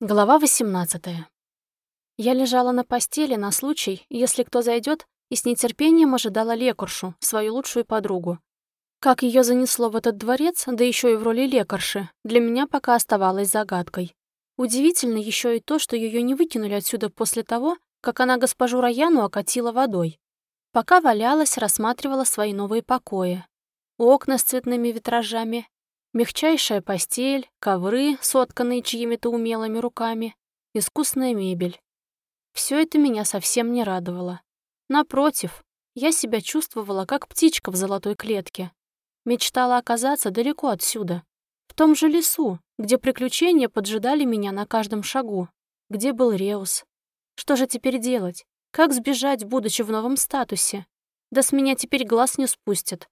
Глава 18. Я лежала на постели на случай, если кто зайдет, и с нетерпением ожидала лекаршу, свою лучшую подругу. Как ее занесло в этот дворец, да еще и в роли лекарши, для меня пока оставалось загадкой. Удивительно еще и то, что ее не выкинули отсюда после того, как она госпожу Раяну окатила водой. Пока валялась, рассматривала свои новые покои. Окна с цветными витражами, Мягчайшая постель, ковры, сотканные чьими-то умелыми руками, искусная мебель. Все это меня совсем не радовало. Напротив, я себя чувствовала как птичка в золотой клетке. Мечтала оказаться далеко отсюда, в том же лесу, где приключения поджидали меня на каждом шагу, где был Реус. Что же теперь делать? Как сбежать, будучи в новом статусе? Да с меня теперь глаз не спустят.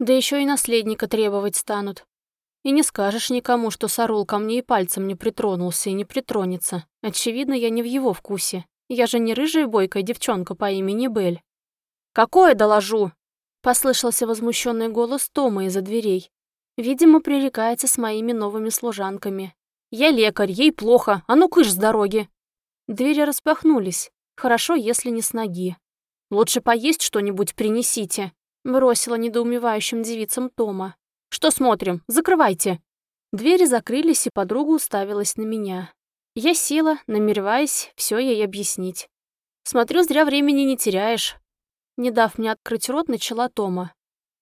Да еще и наследника требовать станут, и не скажешь никому, что Сарул ко мне и пальцем не притронулся и не притронется. Очевидно, я не в его вкусе. Я же не рыжая бойкая девчонка по имени Бель. «Какое доложу?» Послышался возмущенный голос Тома из-за дверей. Видимо, пререкается с моими новыми служанками. «Я лекарь, ей плохо, а ну кыш с дороги!» Двери распахнулись. Хорошо, если не с ноги. «Лучше поесть что-нибудь принесите», бросила недоумевающим девицам Тома. Что смотрим? Закрывайте!» Двери закрылись, и подруга уставилась на меня. Я села, намереваясь все ей объяснить. «Смотрю, зря времени не теряешь». Не дав мне открыть рот, начала Тома.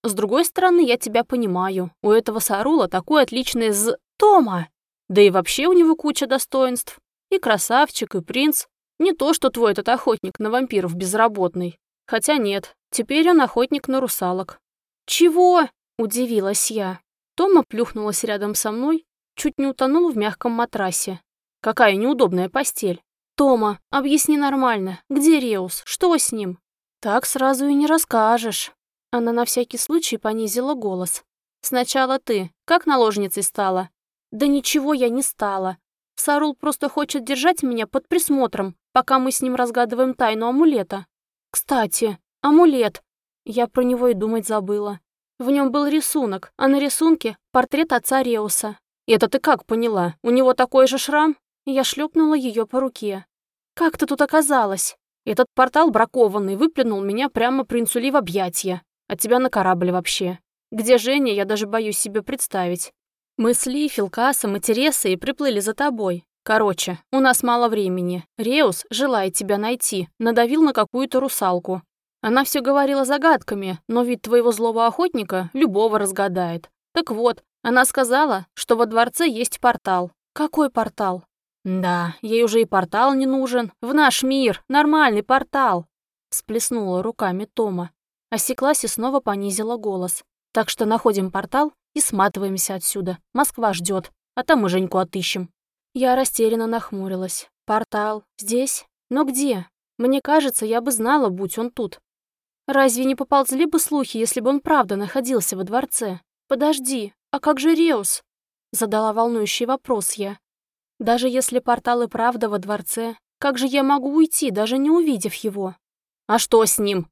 «С другой стороны, я тебя понимаю. У этого Сарула такой отличный з... Тома! Да и вообще у него куча достоинств. И красавчик, и принц. Не то, что твой этот охотник на вампиров безработный. Хотя нет, теперь он охотник на русалок». «Чего?» Удивилась я. Тома плюхнулась рядом со мной, чуть не утонул в мягком матрасе. Какая неудобная постель. «Тома, объясни нормально, где Реус, что с ним?» «Так сразу и не расскажешь». Она на всякий случай понизила голос. «Сначала ты. Как наложницей стала?» «Да ничего я не стала. Сарул просто хочет держать меня под присмотром, пока мы с ним разгадываем тайну амулета. Кстати, амулет. Я про него и думать забыла. В нем был рисунок, а на рисунке — портрет отца Реуса. «Это ты как поняла? У него такой же шрам?» Я шлепнула ее по руке. «Как ты тут оказалась?» «Этот портал бракованный выплюнул меня прямо принцу Ли в объятия. От тебя на корабле вообще. Где Женя, я даже боюсь себе представить. Мы с Ли, Филкасом и Тересой приплыли за тобой. Короче, у нас мало времени. Реус, желая тебя найти, надавил на какую-то русалку. Она все говорила загадками, но вид твоего злого охотника любого разгадает. Так вот, она сказала, что во дворце есть портал. Какой портал? Да, ей уже и портал не нужен. В наш мир, нормальный портал. Сплеснула руками Тома. Осеклась и снова понизила голос. Так что находим портал и сматываемся отсюда. Москва ждет, а там мы Женьку отыщем. Я растерянно нахмурилась. Портал? Здесь? Но где? Мне кажется, я бы знала, будь он тут. Разве не поползли бы слухи, если бы он правда находился во дворце? Подожди, а как же Реус? Задала волнующий вопрос я. Даже если портал и правда во дворце, как же я могу уйти, даже не увидев его? А что с ним?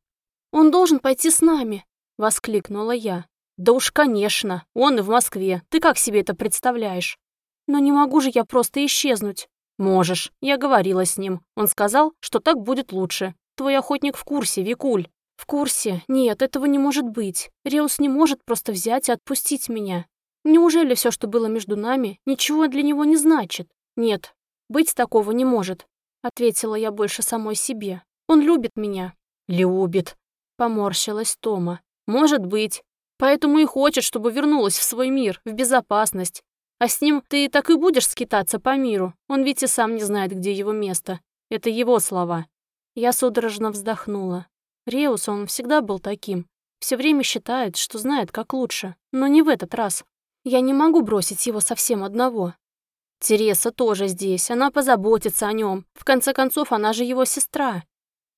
Он должен пойти с нами, воскликнула я. Да уж, конечно, он и в Москве. Ты как себе это представляешь? Но не могу же я просто исчезнуть. Можешь, я говорила с ним. Он сказал, что так будет лучше. Твой охотник в курсе, Викуль. «В курсе. Нет, этого не может быть. Реус не может просто взять и отпустить меня. Неужели все, что было между нами, ничего для него не значит? Нет, быть такого не может», — ответила я больше самой себе. «Он любит меня». «Любит», — поморщилась Тома. «Может быть. Поэтому и хочет, чтобы вернулась в свой мир, в безопасность. А с ним ты так и будешь скитаться по миру. Он ведь и сам не знает, где его место. Это его слова». Я судорожно вздохнула. Реус, он всегда был таким. Все время считает, что знает, как лучше. Но не в этот раз. Я не могу бросить его совсем одного. Тереса тоже здесь, она позаботится о нем. В конце концов, она же его сестра.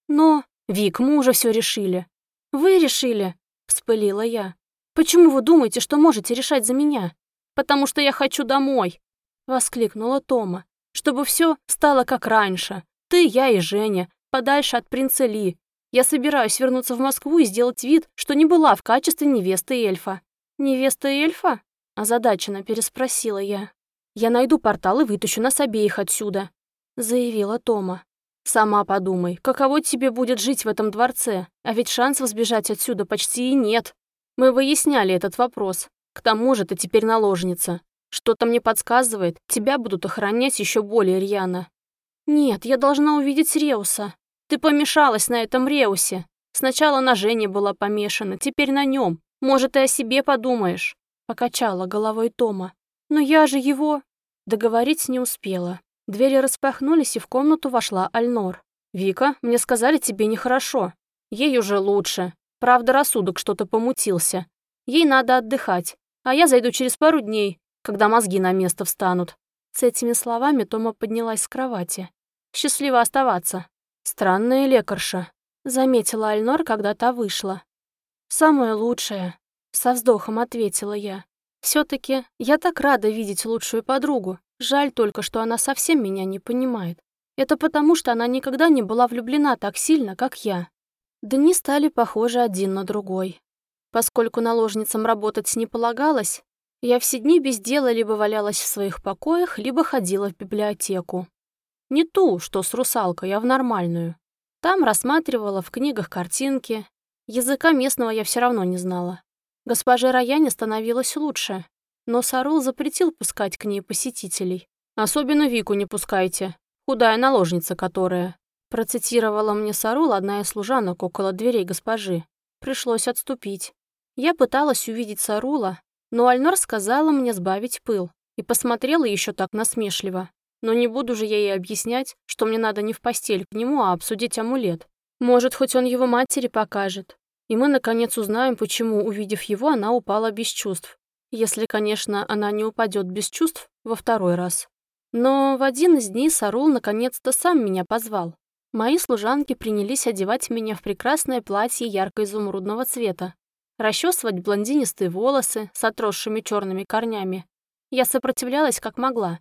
Но, Вик, мы уже все решили. Вы решили? Вспылила я. Почему вы думаете, что можете решать за меня? Потому что я хочу домой, воскликнула Тома. Чтобы все стало как раньше. Ты, я и Женя, подальше от принца Ли, я собираюсь вернуться в Москву и сделать вид, что не была в качестве невесты эльфа». «Невеста эльфа?» – озадаченно переспросила я. Я найду портал и вытащу нас обеих отсюда», — заявила Тома. «Сама подумай, каково тебе будет жить в этом дворце, а ведь шансов сбежать отсюда почти и нет. Мы выясняли этот вопрос. К тому же ты теперь наложница. Что-то мне подсказывает, тебя будут охранять еще более рьяно». «Нет, я должна увидеть Реуса. Ты помешалась на этом Реусе. Сначала на Жене была помешана, теперь на нем. Может, и о себе подумаешь», — покачала головой Тома. «Но я же его...» Договорить не успела. Двери распахнулись, и в комнату вошла Альнор. «Вика, мне сказали, тебе нехорошо. Ей уже лучше. Правда, рассудок что-то помутился. Ей надо отдыхать. А я зайду через пару дней, когда мозги на место встанут». С этими словами Тома поднялась с кровати. «Счастливо оставаться». «Странная лекарша», — заметила Альнор, когда та вышла. «Самое лучшее», — со вздохом ответила я. все таки я так рада видеть лучшую подругу. Жаль только, что она совсем меня не понимает. Это потому, что она никогда не была влюблена так сильно, как я. Дни стали похожи один на другой. Поскольку наложницам работать не полагалось, я все дни без дела либо валялась в своих покоях, либо ходила в библиотеку. Не ту, что с русалкой, а в нормальную. Там рассматривала в книгах картинки. Языка местного я все равно не знала. Госпоже Раяне становилось лучше, но Сарул запретил пускать к ней посетителей. «Особенно Вику не пускайте. Худая наложница которая». Процитировала мне Сарул одна из служанок около дверей госпожи. Пришлось отступить. Я пыталась увидеть Сарула, но Альнор сказала мне сбавить пыл и посмотрела еще так насмешливо. Но не буду же я ей объяснять, что мне надо не в постель к нему, а обсудить амулет. Может, хоть он его матери покажет. И мы, наконец, узнаем, почему, увидев его, она упала без чувств. Если, конечно, она не упадет без чувств во второй раз. Но в один из дней Сарул наконец-то сам меня позвал. Мои служанки принялись одевать меня в прекрасное платье ярко-изумрудного цвета, расчесывать блондинистые волосы с отросшими черными корнями. Я сопротивлялась как могла,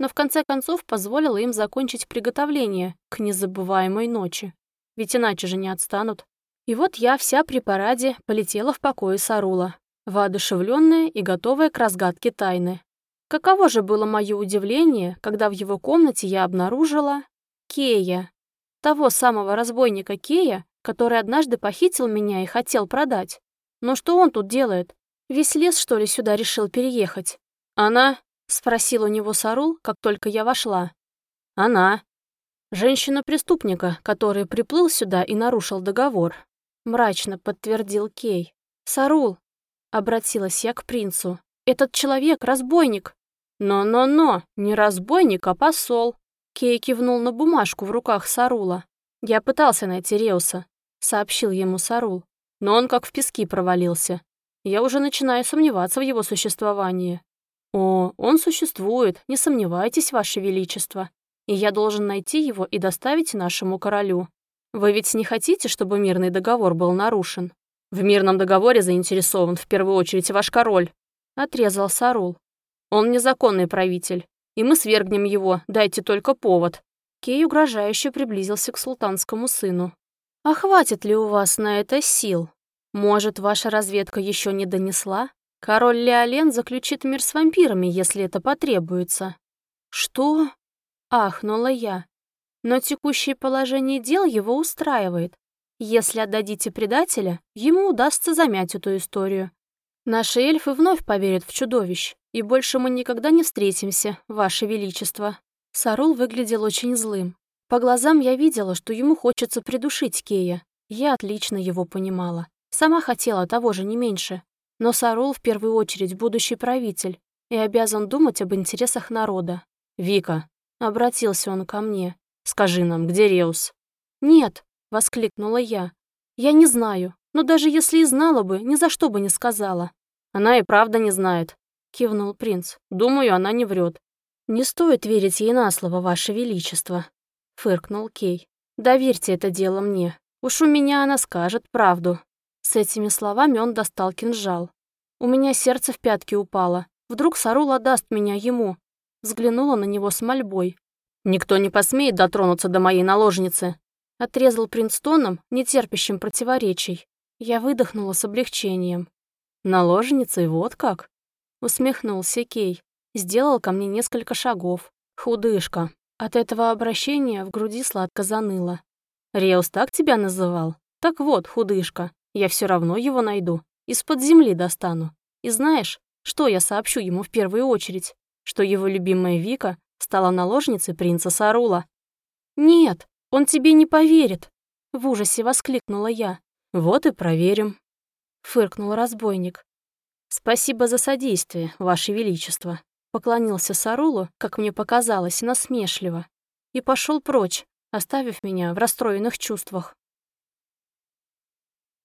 но в конце концов позволила им закончить приготовление к незабываемой ночи. Ведь иначе же не отстанут. И вот я вся при параде полетела в покое Сарула, воодушевленная и готовая к разгадке тайны. Каково же было мое удивление, когда в его комнате я обнаружила Кея, того самого разбойника Кея, который однажды похитил меня и хотел продать. Но что он тут делает? Весь лес, что ли, сюда решил переехать? Она? Спросил у него Сарул, как только я вошла. Она. Женщина-преступника, который приплыл сюда и нарушил договор. Мрачно подтвердил Кей. Сарул, Обратилась я к принцу. «Этот человек — разбойник!» «Но-но-но, не разбойник, а посол!» Кей кивнул на бумажку в руках Сарула. «Я пытался найти Реуса», — сообщил ему Сарул. «Но он как в пески провалился. Я уже начинаю сомневаться в его существовании». «О, он существует, не сомневайтесь, Ваше Величество. И я должен найти его и доставить нашему королю. Вы ведь не хотите, чтобы мирный договор был нарушен?» В мирном договоре заинтересован в первую очередь ваш король», — отрезал Сарул. «Он незаконный правитель, и мы свергнем его, дайте только повод». Кей угрожающе приблизился к султанскому сыну. «А хватит ли у вас на это сил? Может, ваша разведка еще не донесла? Король Леолен заключит мир с вампирами, если это потребуется». «Что?» — ахнула я. Но текущее положение дел его устраивает. Если отдадите предателя, ему удастся замять эту историю. Наши эльфы вновь поверят в чудовищ, и больше мы никогда не встретимся, Ваше Величество». Сарул выглядел очень злым. По глазам я видела, что ему хочется придушить Кея. Я отлично его понимала. Сама хотела того же не меньше. Но Сарул в первую очередь будущий правитель и обязан думать об интересах народа. «Вика», — обратился он ко мне, — «скажи нам, где Реус?» «Нет», — воскликнула я. «Я не знаю, но даже если и знала бы, ни за что бы не сказала». «Она и правда не знает», — кивнул принц. «Думаю, она не врет. «Не стоит верить ей на слово, Ваше Величество», — фыркнул Кей. «Доверьте это дело мне. Уж у меня она скажет правду». С этими словами он достал кинжал. У меня сердце в пятки упало. Вдруг Сарула даст меня ему. Взглянула на него с мольбой. «Никто не посмеет дотронуться до моей наложницы», Отрезал Принстоном, нетерпящим противоречий. Я выдохнула с облегчением. «Наложницей вот как?» Усмехнулся Кей. сделал ко мне несколько шагов. Худышка. От этого обращения в груди сладко заныло. «Реус так тебя называл? Так вот, худышка, я все равно его найду. Из-под земли достану. И знаешь, что я сообщу ему в первую очередь? Что его любимая Вика стала наложницей принца Сарула. «Нет, он тебе не поверит!» В ужасе воскликнула я. «Вот и проверим», — фыркнул разбойник. «Спасибо за содействие, Ваше Величество», — поклонился Сарулу, как мне показалось, насмешливо, и пошел прочь, оставив меня в расстроенных чувствах.